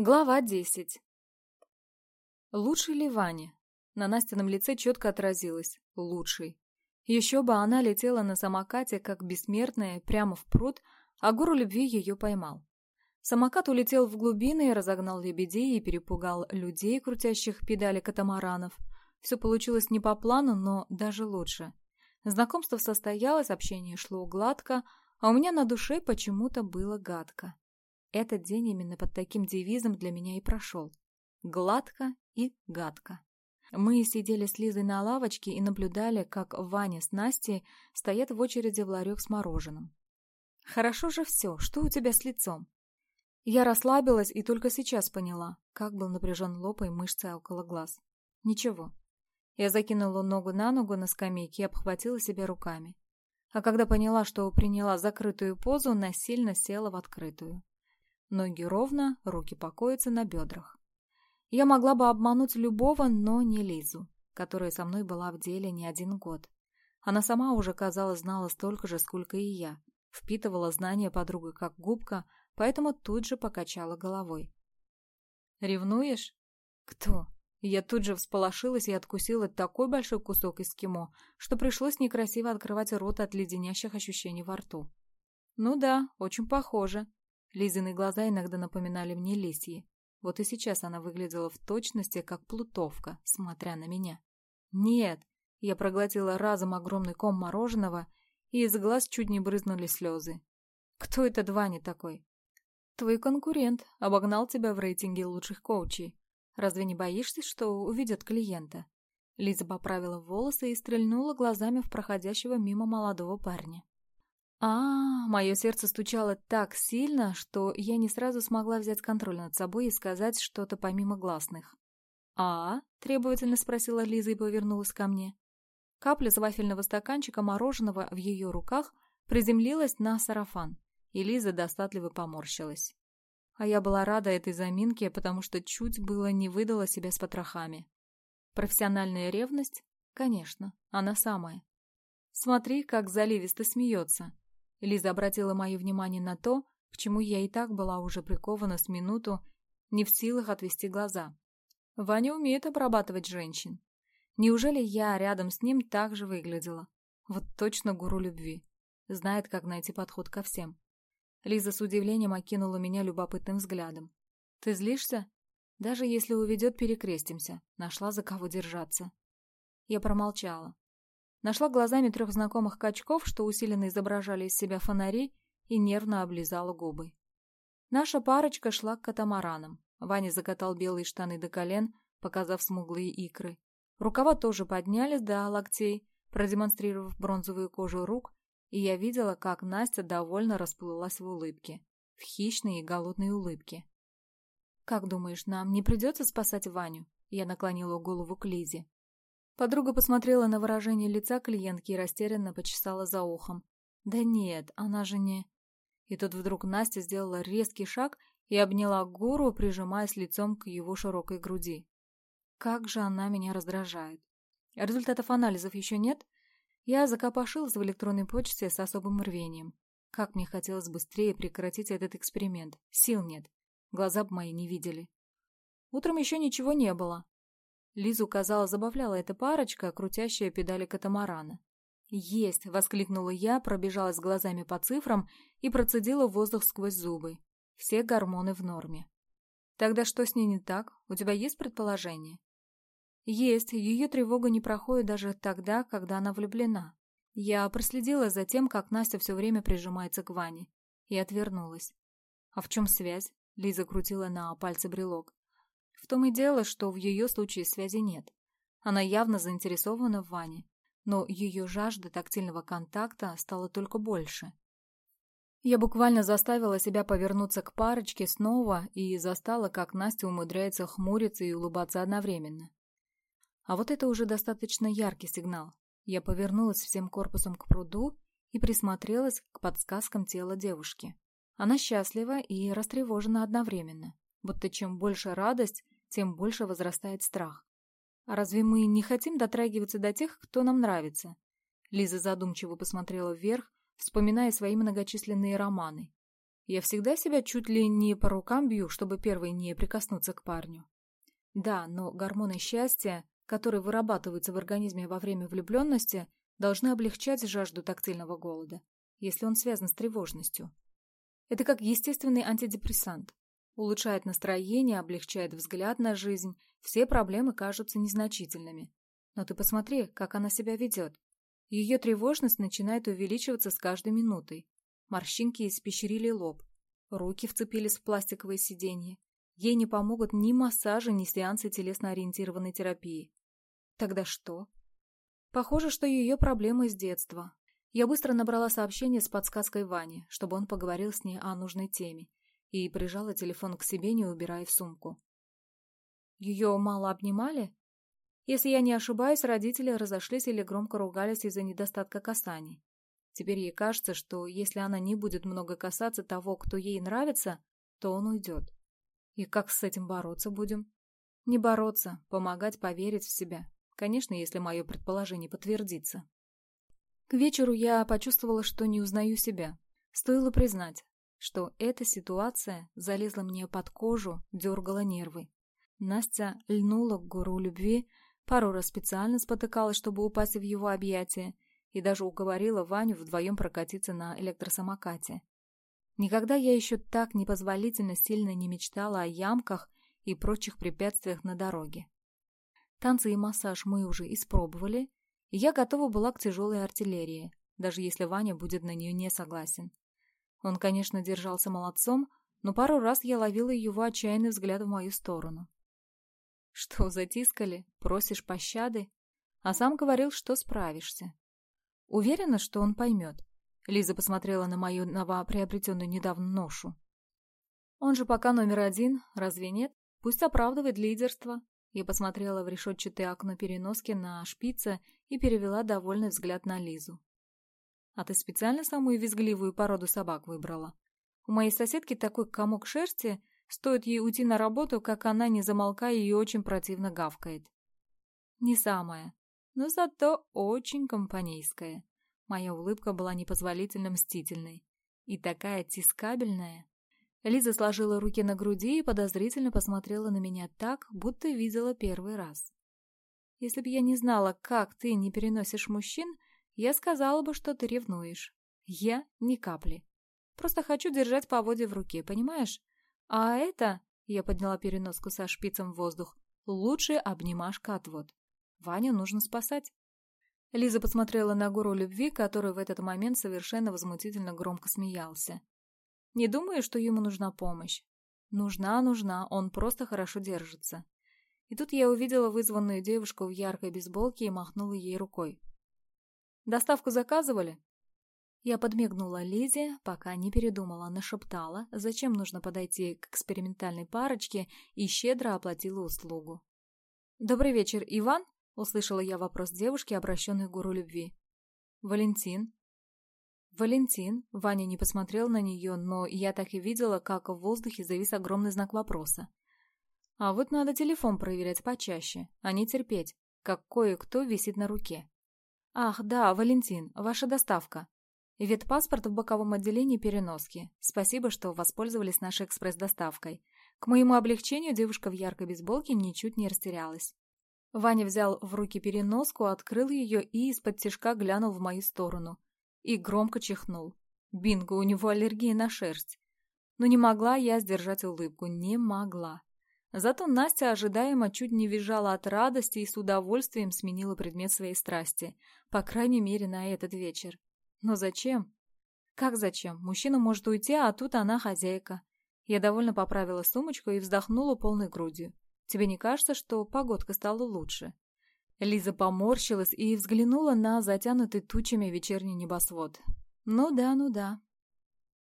Глава 10 Лучший ли Ваня? На Настином лице четко отразилось «лучший». Еще бы она летела на самокате, как бессмертная, прямо в пруд, а гору любви ее поймал. Самокат улетел в глубины и разогнал лебедей и перепугал людей, крутящих педали катамаранов. Все получилось не по плану, но даже лучше. Знакомство состоялось, общение шло гладко, а у меня на душе почему-то было гадко. этот день именно под таким девизом для меня и прошел. Гладко и гадко. Мы сидели с Лизой на лавочке и наблюдали, как Ваня с Настей стоят в очереди в ларек с мороженым. «Хорошо же все, что у тебя с лицом?» Я расслабилась и только сейчас поняла, как был напряжен лоб и мышцы около глаз. «Ничего». Я закинула ногу на ногу на скамейке и обхватила себя руками. А когда поняла, что приняла закрытую позу, насильно села в открытую. Ноги ровно, руки покоятся на бедрах. Я могла бы обмануть любого, но не Лизу, которая со мной была в деле не один год. Она сама уже, казалось, знала столько же, сколько и я. Впитывала знания подругой как губка, поэтому тут же покачала головой. «Ревнуешь?» «Кто?» Я тут же всполошилась и откусила такой большой кусок эскимо, что пришлось некрасиво открывать рот от леденящих ощущений во рту. «Ну да, очень похоже», Лизины глаза иногда напоминали мне лисьи. Вот и сейчас она выглядела в точности, как плутовка, смотря на меня. «Нет!» Я проглотила разом огромный ком мороженого, и из глаз чуть не брызнули слезы. «Кто это Двани такой?» «Твой конкурент обогнал тебя в рейтинге лучших коучей. Разве не боишься, что увидят клиента?» Лиза поправила волосы и стрельнула глазами в проходящего мимо молодого парня. А, мое сердце стучало так сильно, что я не сразу смогла взять контроль над собой и сказать что-то помимо гласных. «А?» — требовательно спросила Лиза и повернулась ко мне. Капля с вафельного стаканчика мороженого в ее руках приземлилась на сарафан, и Лиза достатливо поморщилась. А я была рада этой заминке, потому что чуть было не выдала себя с потрохами. Профессиональная ревность? Конечно, она самая. Смотри, как заливисто смеется. Лиза обратила мое внимание на то, к чему я и так была уже прикована с минуту, не в силах отвести глаза. Ваня умеет обрабатывать женщин. Неужели я рядом с ним так же выглядела? Вот точно гуру любви. Знает, как найти подход ко всем. Лиза с удивлением окинула меня любопытным взглядом. «Ты злишься?» «Даже если уведет, перекрестимся». Нашла за кого держаться. Я промолчала. Нашла глазами трех знакомых качков, что усиленно изображали из себя фонари и нервно облизала губы. Наша парочка шла к катамаранам. Ваня закатал белые штаны до колен, показав смуглые икры. Рукава тоже поднялись до локтей, продемонстрировав бронзовую кожу рук, и я видела, как Настя довольно расплылась в улыбке. В хищной и голодной улыбке. «Как думаешь, нам не придется спасать Ваню?» Я наклонила голову к Лизе. Подруга посмотрела на выражение лица клиентки и растерянно почесала за ухом. «Да нет, она же не...» И тут вдруг Настя сделала резкий шаг и обняла гору, прижимаясь лицом к его широкой груди. «Как же она меня раздражает!» «Результатов анализов еще нет?» Я закопошилась в электронной почте с особым рвением. Как мне хотелось быстрее прекратить этот эксперимент. Сил нет. Глаза б мои не видели. Утром еще ничего не было, Лизу, казалось, забавляла эта парочка, крутящая педали катамарана. «Есть!» — воскликнула я, пробежала с глазами по цифрам и процедила воздух сквозь зубы. Все гормоны в норме. «Тогда что с ней не так? У тебя есть предположение?» «Есть. Ее тревога не проходит даже тогда, когда она влюблена. Я проследила за тем, как Настя все время прижимается к Ване, и отвернулась. А в чем связь?» — Лиза крутила на пальце брелок. В том и дело, что в ее случае связи нет. Она явно заинтересована в Ване, но ее жажда тактильного контакта стала только больше. Я буквально заставила себя повернуться к парочке снова и застала, как Настя умудряется хмуриться и улыбаться одновременно. А вот это уже достаточно яркий сигнал. Я повернулась всем корпусом к пруду и присмотрелась к подсказкам тела девушки. Она счастлива и растревожена одновременно будто чем больше радость, тем больше возрастает страх. А разве мы не хотим дотрагиваться до тех, кто нам нравится? Лиза задумчиво посмотрела вверх, вспоминая свои многочисленные романы. Я всегда себя чуть ли не по рукам бью, чтобы первой не прикоснуться к парню. Да, но гормоны счастья, которые вырабатываются в организме во время влюбленности, должны облегчать жажду тактильного голода, если он связан с тревожностью. Это как естественный антидепрессант. Улучшает настроение, облегчает взгляд на жизнь. Все проблемы кажутся незначительными. Но ты посмотри, как она себя ведет. Ее тревожность начинает увеличиваться с каждой минутой. Морщинки испещрили лоб. Руки вцепились в пластиковое сиденье. Ей не помогут ни массажи, ни сеансы телесно-ориентированной терапии. Тогда что? Похоже, что ее проблемы с детства. Я быстро набрала сообщение с подсказкой Вани, чтобы он поговорил с ней о нужной теме и прижала телефон к себе, не убирая в сумку. Ее мало обнимали? Если я не ошибаюсь, родители разошлись или громко ругались из-за недостатка касаний. Теперь ей кажется, что если она не будет много касаться того, кто ей нравится, то он уйдет. И как с этим бороться будем? Не бороться, помогать поверить в себя. Конечно, если мое предположение подтвердится. К вечеру я почувствовала, что не узнаю себя. Стоило признать, что эта ситуация залезла мне под кожу, дергала нервы. Настя льнула к гуру любви, пару раз специально спотыкалась, чтобы упасть в его объятия, и даже уговорила Ваню вдвоем прокатиться на электросамокате. Никогда я еще так непозволительно сильно не мечтала о ямках и прочих препятствиях на дороге. Танцы и массаж мы уже испробовали, и я готова была к тяжелой артиллерии, даже если Ваня будет на нее не согласен. Он, конечно, держался молодцом, но пару раз я ловила его отчаянный взгляд в мою сторону. Что, затискали? Просишь пощады? А сам говорил, что справишься. Уверена, что он поймет. Лиза посмотрела на мою новоприобретенную недавно ношу. Он же пока номер один, разве нет? Пусть оправдывает лидерство. Я посмотрела в решетчатое окно переноски на шпица и перевела довольный взгляд на Лизу. «А ты специально самую визгливую породу собак выбрала? У моей соседки такой комок шерсти, стоит ей уйти на работу, как она, не замолкая, и очень противно гавкает». «Не самая, но зато очень компанейская». Моя улыбка была непозволительно мстительной. И такая тискабельная. Лиза сложила руки на груди и подозрительно посмотрела на меня так, будто видела первый раз. Если бы я не знала, как ты не переносишь мужчин, Я сказала бы, что ты ревнуешь. Я ни капли. Просто хочу держать поводья в руке, понимаешь? А это, я подняла переноску со шпицем в воздух, лучшая обнимашка-отвод. Ваню нужно спасать. Лиза посмотрела на гору любви, который в этот момент совершенно возмутительно громко смеялся. Не думаю, что ему нужна помощь. Нужна, нужна, он просто хорошо держится. И тут я увидела вызванную девушку в яркой бейсболке и махнула ей рукой. «Доставку заказывали?» Я подмигнула Лизе, пока не передумала, нашептала, зачем нужно подойти к экспериментальной парочке и щедро оплатила услугу. «Добрый вечер, Иван?» — услышала я вопрос девушки, обращенный к гуру любви. «Валентин». «Валентин?» — Ваня не посмотрел на нее, но я так и видела, как в воздухе завис огромный знак вопроса. А вот надо телефон проверять почаще, а не терпеть, как кое-кто висит на руке. «Ах, да, Валентин, ваша доставка. паспорт в боковом отделении переноски. Спасибо, что воспользовались нашей экспресс-доставкой. К моему облегчению девушка в яркой бейсболке ничуть не растерялась. Ваня взял в руки переноску, открыл ее и из-под тяжка глянул в мою сторону. И громко чихнул. Бинго, у него аллергия на шерсть. Но не могла я сдержать улыбку, не могла. Зато Настя ожидаемо чуть не визжала от радости и с удовольствием сменила предмет своей страсти, по крайней мере, на этот вечер. Но зачем? Как зачем? Мужчина может уйти, а тут она хозяйка. Я довольно поправила сумочку и вздохнула полной грудью. Тебе не кажется, что погодка стала лучше? Лиза поморщилась и взглянула на затянутый тучами вечерний небосвод. Ну да, ну да.